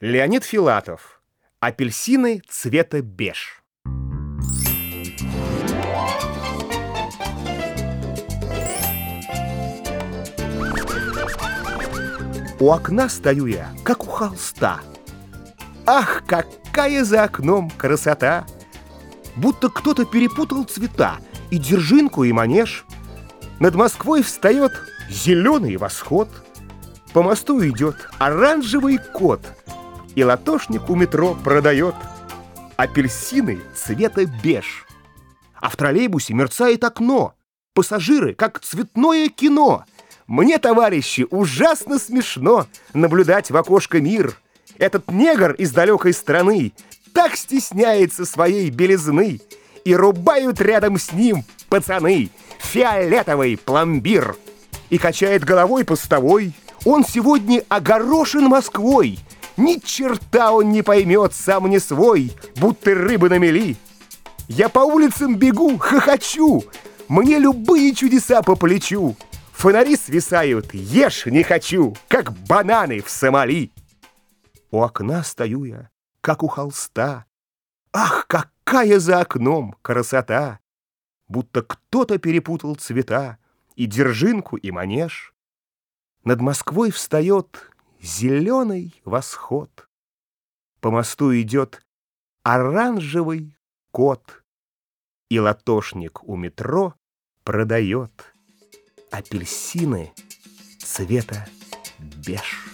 Леонид Филатов. Апельсины цвета беж. У окна стою я, как у холста. Ах, какая за окном красота! Будто кто-то перепутал цвета И держинку, и манеж. Над Москвой встает зеленый восход. По мосту идет оранжевый кот — и латошник у метро продает апельсины цвета беж. А в троллейбусе мерцает окно. Пассажиры, как цветное кино. Мне, товарищи, ужасно смешно наблюдать в окошко мир. Этот негр из далекой страны так стесняется своей белизны, и рубают рядом с ним пацаны фиолетовый пломбир. И качает головой постовой. Он сегодня огорошен Москвой. Ни черта он не поймет, сам не свой, будто рыбы на мели. Я по улицам бегу, хохочу, мне любые чудеса по плечу. Фонари свисают, ешь не хочу, как бананы в Сомали. У окна стою я, как у холста. Ах, какая за окном красота! Будто кто-то перепутал цвета и держинку, и манеж. Над Москвой встает зеленый восход. По мосту идет оранжевый кот, И латошник у метро продает апельсины цвета беж.